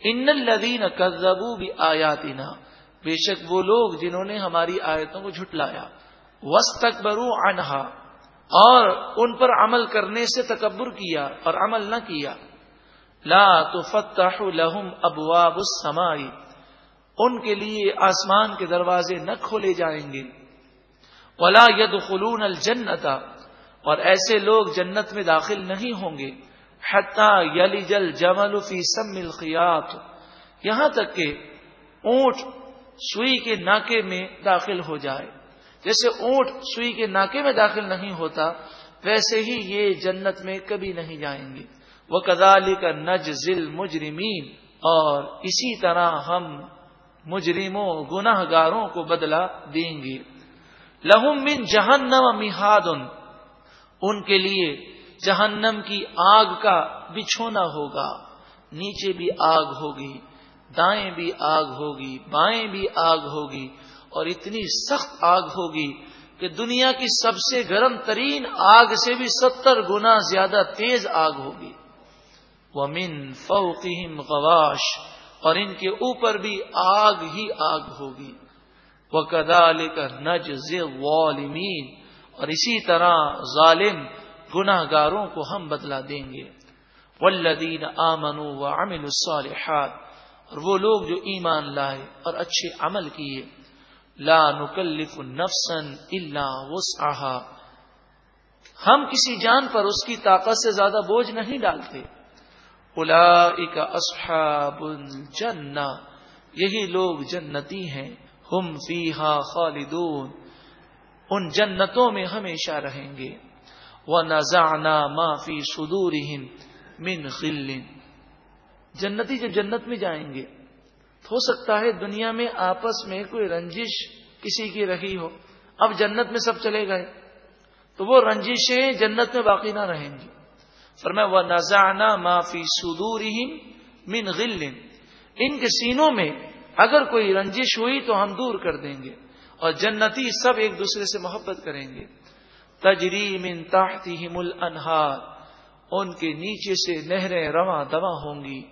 ان الدین کزبو بھی آیاتنا بے شک وہ لوگ جنہوں نے ہماری آیتوں کو جھٹلایا وس تک برو انہا اور ان پر عمل کرنے سے تکبر کیا اور عمل نہ کیا۔ لا تو فتح لہم ابواب السمائی ان کے لیے آسمان کے دروازے نہ کھولے جائیں گے۔ ولا ید خلون الجنتا اور ایسے لوگ جنت میں داخل نہیں ہوں گے۔ یلی جل جمل فی سم الخیات یہاں تک کہ اونٹ سوئی کے ناکے میں داخل ہو جائے۔ جیسے اونٹ سوئی کے ناکے میں داخل نہیں ہوتا، ویسے ہی یہ جنت میں کبھی نہیں جائیں گے۔ وہ کدالی کا نج ذل مجرمین اور اسی طرح ہم مجرموں گناہ گاروں کو بدلا دیں گے۔ لہم من جہنم میہاد ان کے لیے جہنم کی آگ کا بچھونا ہوگا، نیچے بھی آگ ہوگی، دائیں بھی آگ ہوگی، بائیں بھی آگ ہوگی، اور اتنی سخت آگ ہوگی کہ دنیا کی سب سے گرم ترین آگ سے بھی ستر گنا زیادہ تیز آگ ہوگی۔ وہ من فوقہم غواش، اور ان کے اوپر بھی آگ ہی آگ ہوگی۔ وہ کدال کا نج والمین اور اسی طرح ظالم گناہ گاروں کو ہم بدلا دیں گے۔ ولدین آمن و الصالحات، اور وہ لوگ جو ایمان لائے اور اچھے عمل کیے۔ لا نکلف نفسن اللہ وسعها۔ ہم کسی جان پر اس کی طاقت سے زیادہ بوجھ نہیں ڈالتے۔ اولئک اصحاب الجنہ۔ یہی لوگ جنتی ہیں۔ ہم فیہا خالدون۔ ان جنتوں میں ہمیشہ رہیں گے۔ وہ نزانا معافی سدور من خل۔ جنتی جب جنت میں جائیں گے، ہو سکتا ہے دنیا میں آپس میں کوئی رنجش کسی کی رہی ہو۔ اب جنت میں سب چلے گئے، تو وہ رنجشیں جنت میں باقی نہ رہیں گی۔ پر میں وہ نزانا معافی سدور من غل۔ ان کے سینوں میں اگر کوئی رنجش ہوئی تو ہم دور کر دیں گے اور جنتی سب ایک دوسرے سے محبت کریں گے۔ تجری من تحتہم الانہار، ان کے نیچے سے نہریں رواں دوا ہوں گی۔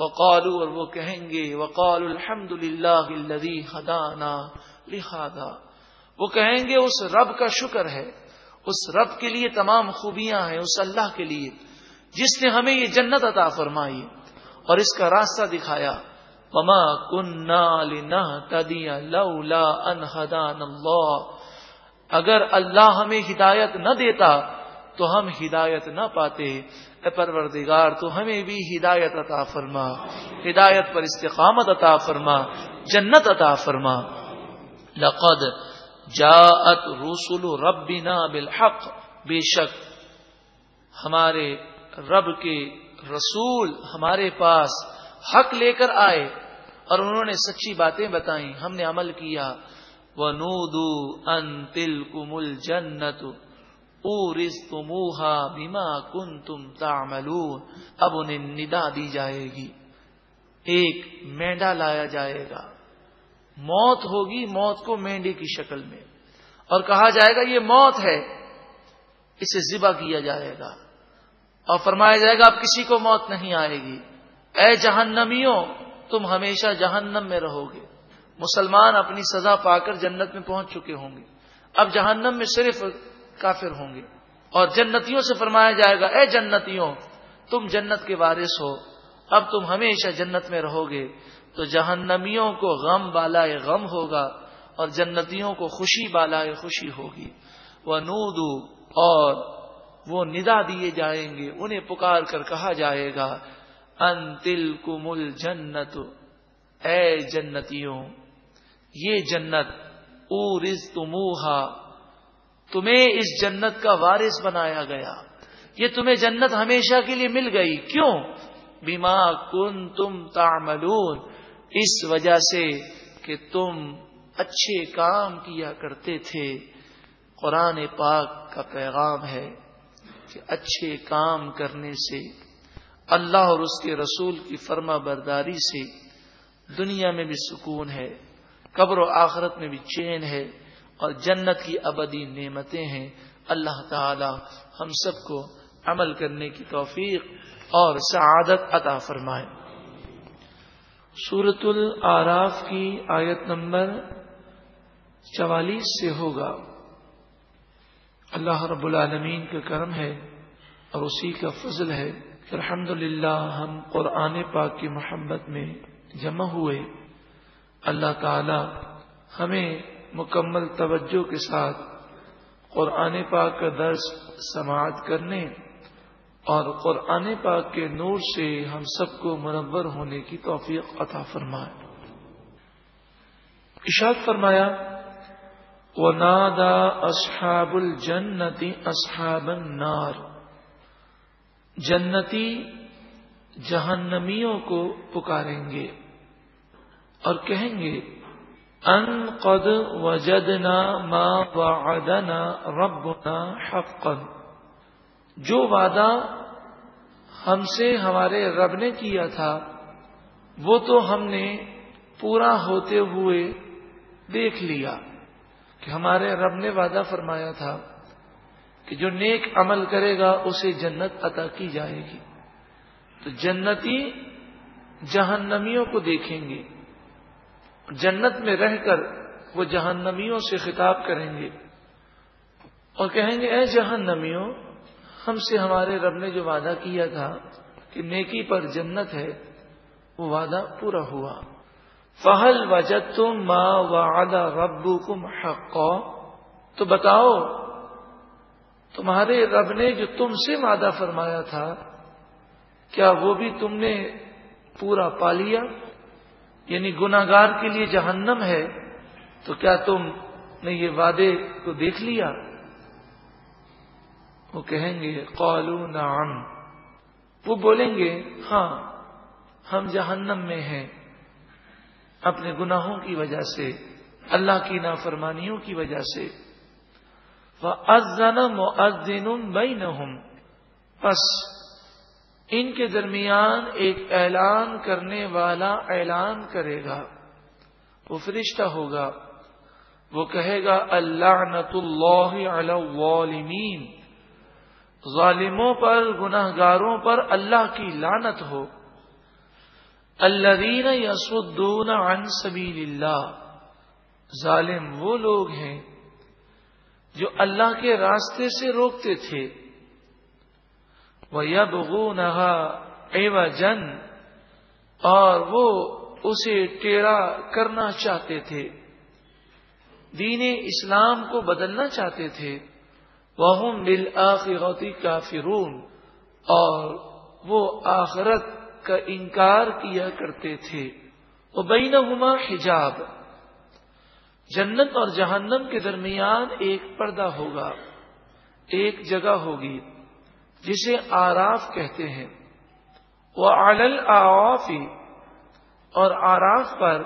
وقالو اور وہ کہیں گے وقال الحمد للہ ہدانا لہذا۔ وہ کہیں گے، اس رب کا شکر ہے۔ اس رب کے لیے تمام خوبیاں ہیں، اس اللہ کے لیے، جس نے ہمیں یہ جنت عطا فرمائی اور اس کا راستہ دکھایا۔ وما کننا لنہتدی لولا ان ہدان اللہ۔ اگر اللہ ہمیں ہدایت نہ دیتا تو ہم ہدایت نہ پاتے۔ اے پروردگار، تو ہمیں بھی ہدایت عطا فرما۔ ہدایت پر استقامت عطا فرما۔ جنت عطا فرما۔ لقد جاءت رسول ربنا بالحق۔ بے شک ہمارے رب کے رسول ہمارے پاس حق لے کر آئے اور انہوں نے سچی باتیں بتائیں۔ ہم نے عمل کیا۔ ان تل کمل جنت تموہا بیما کن تم اب انہیں ندا دی جائے گی۔ ایک مینڈا لایا جائے گا۔ موت ہوگی موت کو مینڈے کی شکل میں۔ اور کہا جائے گا یہ موت ہے۔ اسے ذبح کیا جائے گا۔ اور فرمایا جائے گا اب کسی کو موت نہیں آئے گی۔ اے جہنمیوں، تم ہمیشہ جہنم میں رہو گے۔ مسلمان اپنی سزا پا کر جنت میں پہنچ چکے ہوں گے۔ اب جہنم میں صرف کافر ہوں گے۔ اور جنتیوں سے فرمایا جائے گا، اے جنتیوں، تم جنت کے وارث ہو۔ اب تم ہمیشہ جنت میں رہو گے۔ تو جہنمیوں کو غم بالا غم ہوگا اور جنتیوں کو خوشی بالا خوشی ہوگی۔ وہ نودو اور وہ ندا دیے جائیں گے۔ انہیں پکار کر کہا جائے گا، ان تل کمل جنت اے جنتیوں یہ جنت او رز تمہیں اس جنت کا وارث بنایا گیا۔ یہ تمہیں جنت ہمیشہ کے لیے مل گئی۔ کیوں؟ بیما کن تم تعملون، اس وجہ سے کہ تم اچھے کام کیا کرتے تھے۔ قرآن پاک کا پیغام ہے کہ اچھے کام کرنے سے، اللہ اور اس کے رسول کی فرما برداری سے دنیا میں بھی سکون ہے۔ قبر و آخرت میں بھی چین ہے اور جنت کی ابدی نعمتیں ہیں۔ اللہ تعالی ہم سب کو عمل کرنے کی توفیق اور سعادت عطا فرمائے۔ سورت العراف کی آیت نمبر چوالیس سے ہوگا۔ اللہ رب العالمین کا کرم ہے اور اسی کا فضل ہے کہ الحمد ہم قرآن پاک کی محبت میں جمع ہوئے۔ اللہ تعالی ہمیں مکمل توجہ کے ساتھ قرآن پاک کا درس سماعت کرنے اور قرآن پاک کے نور سے ہم سب کو منور ہونے کی توفیق عطا فرمائے۔ اشاد فرمایا وہ نادا اصحاب الجنتی اصحاب النار۔ جنتی جہنمیوں کو پکاریں گے۔ اور کہیں گے، ان قد وجدنا ما وعدنا ربنا حقا. جو وعدہ ہم سے ہمارے رب نے کیا تھا، وہ تو ہم نے پورا ہوتے ہوئے دیکھ لیا کہ ہمارے رب نے وعدہ فرمایا تھا کہ جو نیک عمل کرے گا اسے جنت عطا کی جائے گی۔ تو جنتی جہنمیوں کو دیکھیں گے۔ جنت میں رہ کر وہ جہنمیوں سے خطاب کریں گے اور کہیں گے، اے جہنمیوں، ہم سے ہمارے رب نے جو وعدہ کیا تھا کہ نیکی پر جنت ہے، وہ وعدہ پورا ہوا. فہل وجد تم ماں وعدہ ربو کم تو بتاؤ، تمہارے رب نے جو تم سے وعدہ فرمایا تھا، کیا وہ بھی تم نے پورا پا لیا؟ یعنی گناگار کے لیے جہنم ہے، تو کیا تم نے یہ وعدے کو دیکھ لیا؟ وہ کہیں گے، قالو نعم۔ وہ بولیں گے ہاں ہم جہنم میں ہیں۔ اپنے گناہوں کی وجہ سے، اللہ کی نافرمانیوں کی وجہ سے۔ وہ ازن و بس ان کے درمیان ایک اعلان کرنے والا اعلان کرے گا۔ وہ فرشتہ ہوگا۔ وہ کہے گا اللہ نت اللہ ظالموں پر گناہ گاروں پر اللہ کی لانت ہو۔ الذین یسدون عن سبیل اللہ۔ ظالم وہ لوگ ہیں جو اللہ کے راستے سے روکتے تھے۔ وہ یب جن اور وہ اسے ٹیڑا کرنا چاہتے تھے۔ دین اسلام کو بدلنا چاہتے تھے۔ وہ بالآخرتی کافرون اور وہ آخرت کا انکار کیا کرتے تھے۔ وہ بین حجاب۔ جنت اور جہنم کے درمیان ایک پردہ ہوگا، ایک جگہ ہوگی۔ جسے آراف کہتے ہیں۔ وہ آلل آفی اور آراف پر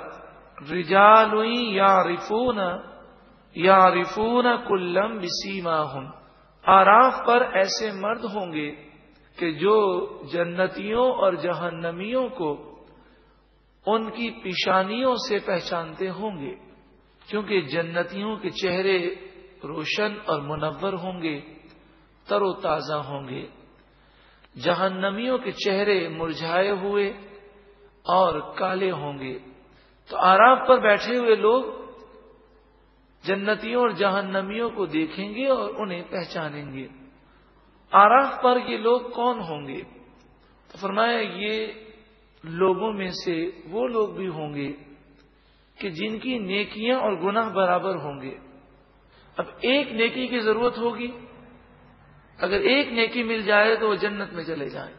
رجالوئی یا رفون یا رفون کلم بسیما ہوں آراف پر ایسے مرد ہوں گے کہ جو جنتیوں اور جہنمیوں کو ان کی پیشانیوں سے پہچانتے ہوں گے کیونکہ جنتیوں کے چہرے روشن اور منور ہوں گے۔ تر و تازہ ہوں گے۔ جہنمیوں کے چہرے مرجھائے ہوئے اور کالے ہوں گے۔ تو آرام پر بیٹھے ہوئے لوگ جنتیوں اور جہنمیوں کو دیکھیں گے اور انہیں پہچانیں گے۔ آراف پر یہ لوگ کون ہوں گے؟ تو فرمایا، یہ لوگوں میں سے وہ لوگ بھی ہوں گے کہ جن کی نیکیاں اور گناہ برابر ہوں گے۔ اب ایک نیکی کی ضرورت ہوگی۔ اگر ایک نیکی مل جائے تو وہ جنت میں چلے جائیں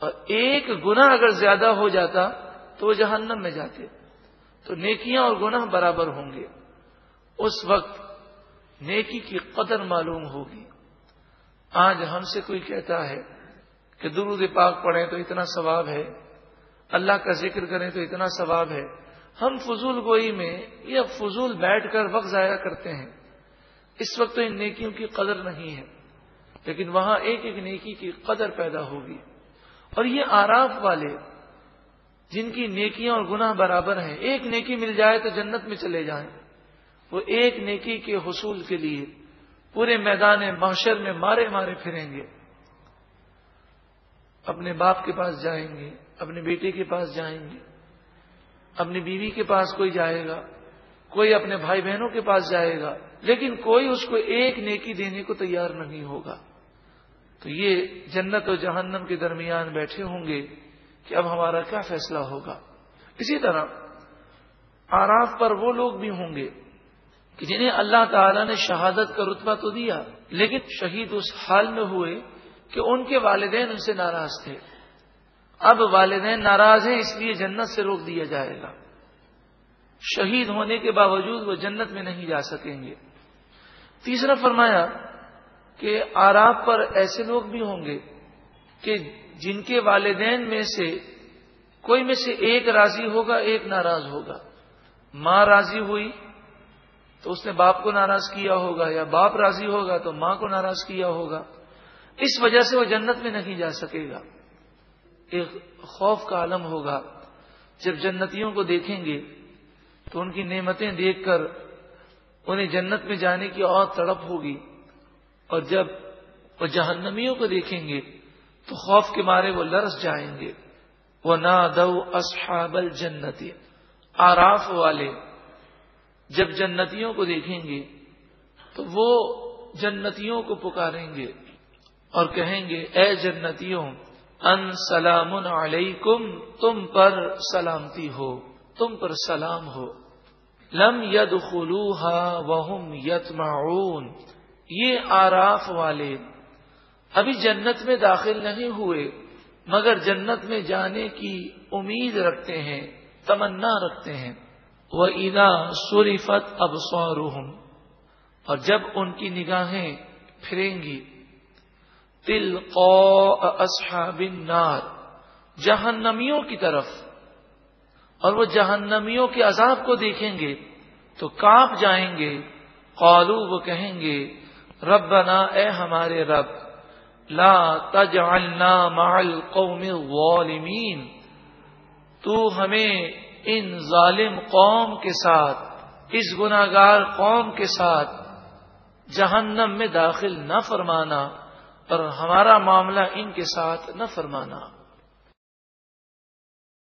اور ایک گنا اگر زیادہ ہو جاتا تو وہ جہنم میں جاتے۔ تو نیکیاں اور گناہ برابر ہوں گے۔ اس وقت نیکی کی قدر معلوم ہوگی۔ آج ہم سے کوئی کہتا ہے کہ درود پاک پڑھیں تو اتنا ثواب ہے۔ اللہ کا ذکر کریں تو اتنا ثواب ہے۔ ہم فضول گوئی میں یا فضول بیٹھ کر وقت ضائع کرتے ہیں۔ اس وقت تو ان نیکیوں کی قدر نہیں ہے۔ لیکن وہاں ایک ایک نیکی کی قدر پیدا ہوگی۔ اور یہ آراف والے جن کی نیکیاں اور گناہ برابر ہیں، ایک نیکی مل جائے تو جنت میں چلے جائیں۔ وہ ایک نیکی کے حصول کے لیے پورے میدان معاشر میں مارے مارے پھریں گے۔ اپنے باپ کے پاس جائیں گے، اپنے بیٹے کے پاس جائیں گے۔ اپنی بیوی کے پاس کوئی جائے گا، کوئی اپنے بھائی بہنوں کے پاس جائے گا، لیکن کوئی اس کو ایک نیکی دینے کو تیار نہیں ہوگا۔ تو یہ جنت و جہنم کے درمیان بیٹھے ہوں گے کہ اب ہمارا کیا فیصلہ ہوگا؟ اسی طرح آراف پر وہ لوگ بھی ہوں گے کہ جنہیں اللہ تعالی نے شہادت کا رتبہ تو دیا، لیکن شہید اس حال میں ہوئے کہ ان کے والدین ان سے ناراض تھے۔ اب والدین ناراض ہیں، اس لیے جنت سے روک دیا جائے گا۔ شہید ہونے کے باوجود وہ جنت میں نہیں جا سکیں گے۔ تیسرا فرمایا کہ آراب پر ایسے لوگ بھی ہوں گے کہ جن کے والدین میں سے کوئی میں سے ایک راضی ہوگا، ایک ناراض ہوگا۔ ماں راضی ہوئی تو اس نے باپ کو ناراض کیا ہوگا یا باپ راضی ہوگا تو ماں کو ناراض کیا ہوگا۔ اس وجہ سے وہ جنت میں نہیں جا سکے گا۔ ایک خوف کا عالم ہوگا۔ جب جنتیوں کو دیکھیں گے تو ان کی نعمتیں دیکھ کر انہیں جنت میں جانے کی اور تڑپ ہوگی۔ اور جب وہ جہنمیوں کو دیکھیں گے تو خوف کے مارے وہ لرس جائیں گے۔ وہ نہ دو اصحاب الجنتی آراف والے جب جنتیوں کو دیکھیں گے تو وہ جنتیوں کو پکاریں گے اور کہیں گے، اے جنتیوں، ان سلام علیکم، تم پر سلامتی ہو، تم پر سلام ہو۔ لم ید خلوحا وہم یت یہ آراف والے ابھی جنت میں داخل نہیں ہوئے، مگر جنت میں جانے کی امید رکھتے ہیں، تمنا رکھتے ہیں۔ وہ ادا سوریفت اب اور جب ان کی نگاہیں پھریں گی تل اصحاب النار، جہنمیوں کی طرف۔ اور وہ جہنمیوں کے عذاب کو دیکھیں گے، تو کاپ جائیں گے قالو وہ کہیں گے ربنا، اے ہمارے رب، لا تجعلنا مع القوم الظالمین، تو ہمیں ان ظالم قوم کے ساتھ، اس گناگار قوم کے ساتھ جہنم میں داخل نہ فرمانا، اور ہمارا معاملہ ان کے ساتھ نہ فرمانا۔